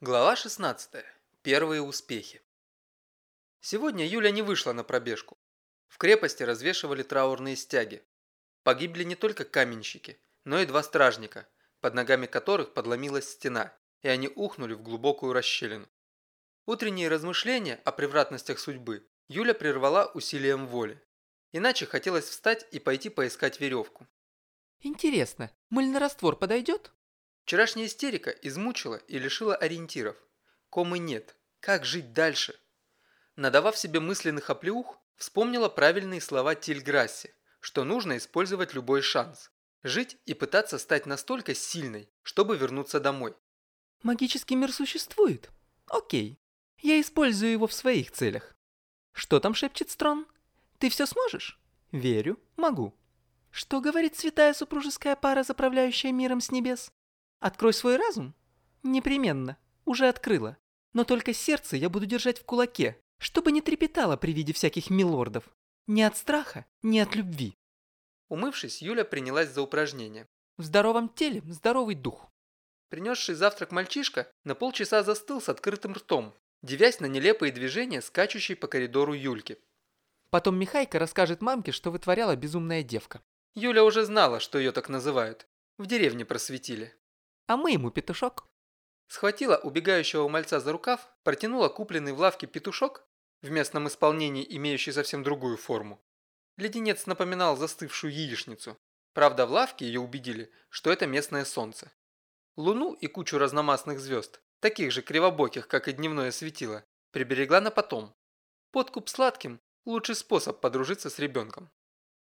Глава 16. Первые успехи. Сегодня Юля не вышла на пробежку. В крепости развешивали траурные стяги. Погибли не только каменщики, но и два стражника, под ногами которых подломилась стена, и они ухнули в глубокую расщелину. Утренние размышления о превратностях судьбы Юля прервала усилием воли. Иначе хотелось встать и пойти поискать веревку. Интересно, мыльный раствор подойдет? Вчерашняя истерика измучила и лишила ориентиров. Комы нет. Как жить дальше? Надавав себе мысленных оплеух, вспомнила правильные слова Тильграсси, что нужно использовать любой шанс. Жить и пытаться стать настолько сильной, чтобы вернуться домой. Магический мир существует? Окей. Я использую его в своих целях. Что там шепчет Строн? Ты все сможешь? Верю, могу. Что говорит святая супружеская пара, заправляющая миром с небес? Открой свой разум? Непременно. Уже открыла. Но только сердце я буду держать в кулаке, чтобы не трепетало при виде всяких милордов. Ни от страха, ни от любви. Умывшись, Юля принялась за упражнение. В здоровом теле здоровый дух. Принесший завтрак мальчишка на полчаса застыл с открытым ртом, девясь на нелепые движения, скачущей по коридору Юльки. Потом Михайка расскажет мамке, что вытворяла безумная девка. Юля уже знала, что ее так называют. В деревне просветили. А мы ему петушок. Схватила убегающего мальца за рукав, протянула купленный в лавке петушок, в местном исполнении имеющий совсем другую форму. Леденец напоминал застывшую яичницу. Правда, в лавке ее убедили, что это местное солнце. Луну и кучу разномастных звезд, таких же кривобоких, как и дневное светило, приберегла на потом. Подкуп сладким – лучший способ подружиться с ребенком.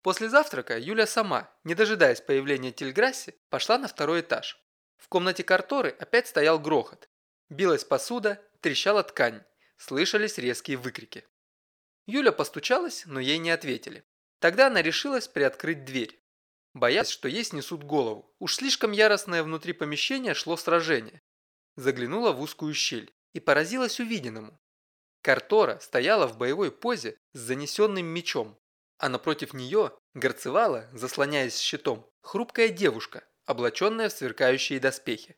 После завтрака Юля сама, не дожидаясь появления Тильграсси, пошла на второй этаж. В комнате Карторы опять стоял грохот. Билась посуда, трещала ткань, слышались резкие выкрики. Юля постучалась, но ей не ответили. Тогда она решилась приоткрыть дверь. Боясь, что ей снесут голову. Уж слишком яростное внутри помещения шло сражение. Заглянула в узкую щель и поразилась увиденному. Картора стояла в боевой позе с занесенным мечом, а напротив нее горцевала, заслоняясь щитом, хрупкая девушка облаченная в сверкающие доспехи.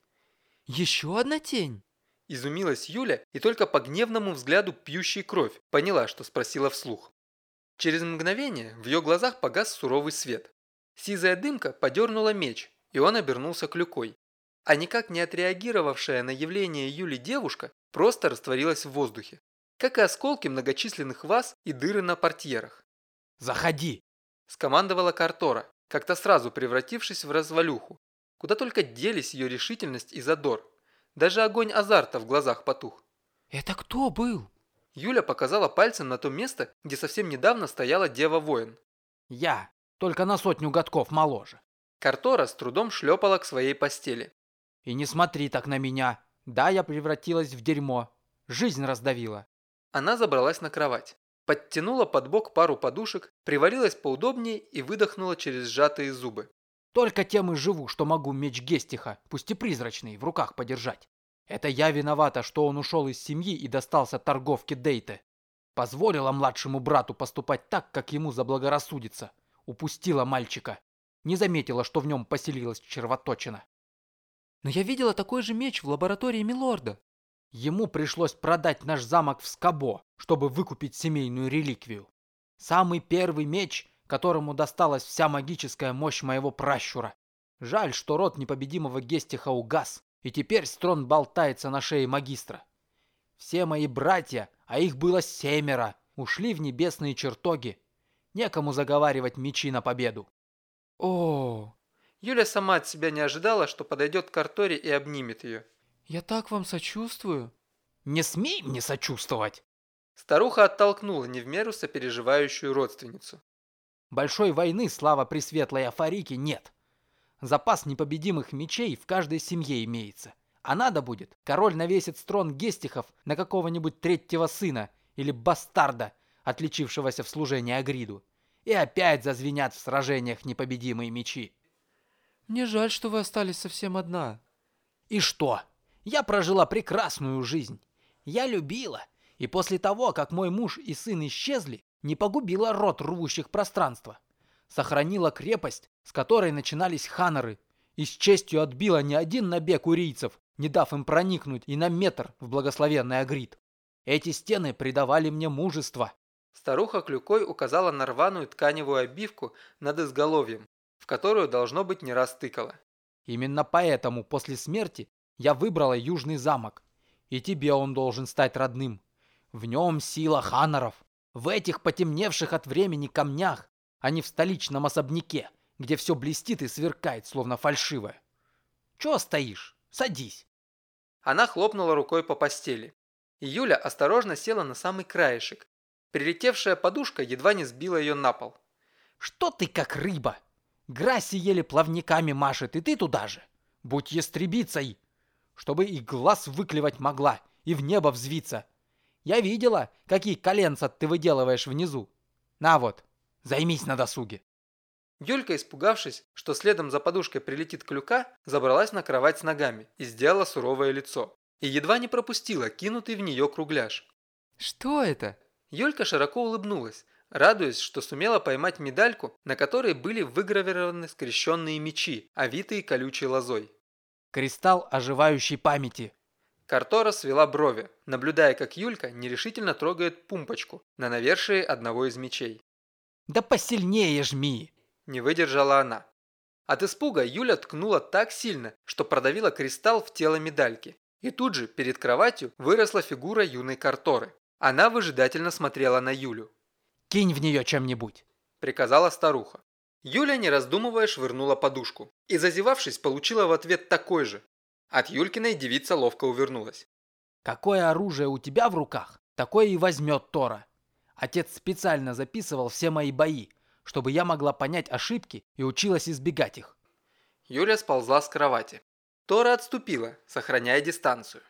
«Еще одна тень?» Изумилась Юля и только по гневному взгляду пьющей кровь поняла, что спросила вслух. Через мгновение в ее глазах погас суровый свет. Сизая дымка подернула меч, и он обернулся клюкой. А никак не отреагировавшая на явление Юли девушка просто растворилась в воздухе, как и осколки многочисленных ваз и дыры на портьерах. «Заходи!» – скомандовала Картора, как-то сразу превратившись в развалюху. Куда только делись ее решительность и задор. Даже огонь азарта в глазах потух. «Это кто был?» Юля показала пальцем на то место, где совсем недавно стояла дева-воин. «Я, только на сотню годков моложе». Картора с трудом шлепала к своей постели. «И не смотри так на меня. Да, я превратилась в дерьмо. Жизнь раздавила». Она забралась на кровать подтянула под бок пару подушек, привалилась поудобнее и выдохнула через сжатые зубы. «Только тем и живу, что могу меч Гестиха, пусть и призрачный, в руках подержать. Это я виновата, что он ушел из семьи и достался торговке Дейте. Позволила младшему брату поступать так, как ему заблагорассудится. Упустила мальчика. Не заметила, что в нем поселилась червоточина. Но я видела такой же меч в лаборатории Милорда. Ему пришлось продать наш замок в Скабо, чтобы выкупить семейную реликвию. Самый первый меч, которому досталась вся магическая мощь моего пращура. Жаль, что род непобедимого Гестиха угас, и теперь строн болтается на шее магистра. Все мои братья, а их было семеро, ушли в небесные чертоги. Некому заговаривать мечи на победу. О, Юля сама от себя не ожидала, что подойдет к Арторе и обнимет ее. «Я так вам сочувствую». «Не смей мне сочувствовать!» Старуха оттолкнула не в меру сопереживающую родственницу. «Большой войны, слава Пресветлой Афарике, нет. Запас непобедимых мечей в каждой семье имеется. А надо будет, король навесит строн гестихов на какого-нибудь третьего сына или бастарда, отличившегося в служении Агриду. И опять зазвенят в сражениях непобедимые мечи. Мне жаль, что вы остались совсем одна. И что? Я прожила прекрасную жизнь. Я любила. И после того, как мой муж и сын исчезли, не погубила род рвущих пространства. Сохранила крепость, с которой начинались ханеры, и с честью отбила не один набег урийцев, не дав им проникнуть и на метр в благословенный Агрид. Эти стены придавали мне мужество. Старуха клюкой указала на рваную тканевую обивку над изголовьем, в которую, должно быть, не раз тыкала. Именно поэтому после смерти я выбрала Южный замок. И тебе он должен стать родным. В нем сила ханаров. В этих потемневших от времени камнях, а не в столичном особняке, где все блестит и сверкает, словно фальшивое. Чего стоишь? Садись. Она хлопнула рукой по постели. И Юля осторожно села на самый краешек. Прилетевшая подушка едва не сбила ее на пол. Что ты как рыба? Граси еле плавниками машет, и ты туда же. Будь ястребицей, чтобы и глаз выклевать могла, и в небо взвиться. Я видела, какие коленца ты выделываешь внизу. На вот, займись на досуге. Юлька, испугавшись, что следом за подушкой прилетит клюка, забралась на кровать с ногами и сделала суровое лицо. И едва не пропустила кинутый в нее кругляш. Что это? Юлька широко улыбнулась, радуясь, что сумела поймать медальку, на которой были выгравированы скрещенные мечи, овитые колючей лозой. Кристалл оживающей памяти. Картора свела брови, наблюдая, как Юлька нерешительно трогает пумпочку на навершие одного из мечей. «Да посильнее жми!» Не выдержала она. От испуга Юля ткнула так сильно, что продавила кристалл в тело медальки. И тут же перед кроватью выросла фигура юной Карторы. Она выжидательно смотрела на Юлю. «Кинь в нее чем-нибудь!» – приказала старуха. Юля, не раздумывая, швырнула подушку. И, зазевавшись, получила в ответ такой же. От Юлькиной девица ловко увернулась. «Какое оружие у тебя в руках, такое и возьмет Тора. Отец специально записывал все мои бои, чтобы я могла понять ошибки и училась избегать их. Юля сползла с кровати. Тора отступила, сохраняя дистанцию.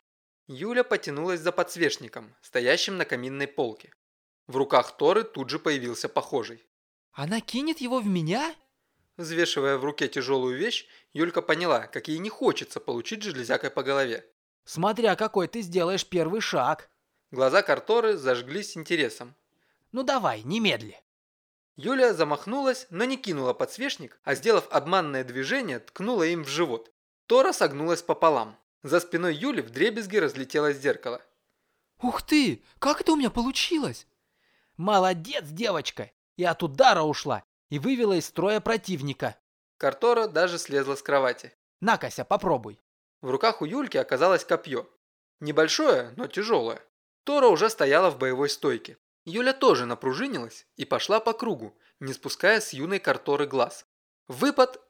Юля потянулась за подсвечником, стоящим на каминной полке. В руках Торы тут же появился похожий. «Она кинет его в меня?» Взвешивая в руке тяжелую вещь, Юлька поняла, как ей не хочется получить железякой по голове. «Смотря какой ты сделаешь первый шаг!» Глаза Карторы зажглись интересом. «Ну давай, немедли!» Юля замахнулась, но не кинула подсвечник, а сделав обманное движение, ткнула им в живот. Тора согнулась пополам. За спиной Юли в дребезги разлетелось зеркало. «Ух ты! Как это у меня получилось?» «Молодец, девочка! И от удара ушла, и вывела из строя противника!» Картора даже слезла с кровати. «На, Кася, попробуй!» В руках у Юльки оказалось копье. Небольшое, но тяжелое. Тора уже стояла в боевой стойке. Юля тоже напружинилась и пошла по кругу, не спуская с юной карторы глаз. Выпад,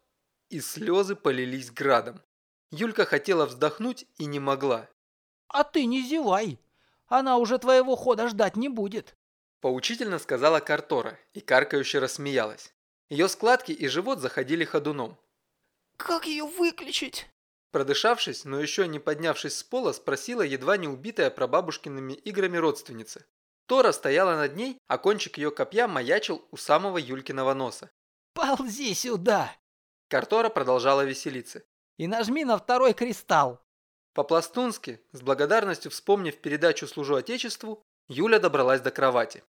и слезы полились градом. Юлька хотела вздохнуть и не могла. «А ты не зевай, она уже твоего хода ждать не будет», поучительно сказала Картора и каркающе рассмеялась. Ее складки и живот заходили ходуном. «Как ее выключить?» Продышавшись, но еще не поднявшись с пола, спросила едва не убитая прабабушкиными играми родственница. Тора стояла над ней, а кончик ее копья маячил у самого Юлькиного носа. «Ползи сюда!» Картора продолжала веселиться. «И нажми на второй кристалл!» По-пластунски, с благодарностью вспомнив передачу «Служу Отечеству», Юля добралась до кровати.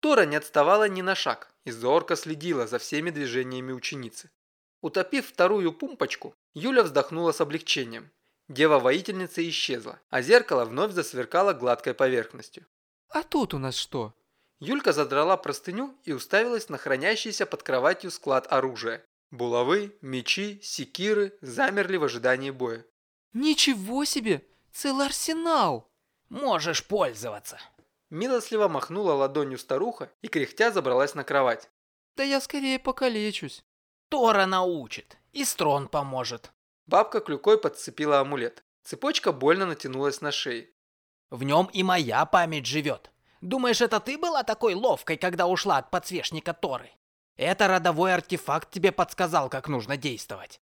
Тора не отставала ни на шаг и зорко следила за всеми движениями ученицы. Утопив вторую пумпочку, Юля вздохнула с облегчением. Дева-воительница исчезла, а зеркало вновь засверкало гладкой поверхностью. «А тут у нас что?» Юлька задрала простыню и уставилась на хранящийся под кроватью склад оружия. Булавы, мечи, секиры замерли в ожидании боя. «Ничего себе! Целый арсенал!» «Можешь пользоваться!» Милостливо махнула ладонью старуха и кряхтя забралась на кровать. «Да я скорее покалечусь!» «Тора научит, и Строн поможет!» Бабка клюкой подцепила амулет. Цепочка больно натянулась на шее. В нем и моя память живет. Думаешь, это ты была такой ловкой, когда ушла от подсвечника Торы? Это родовой артефакт тебе подсказал, как нужно действовать.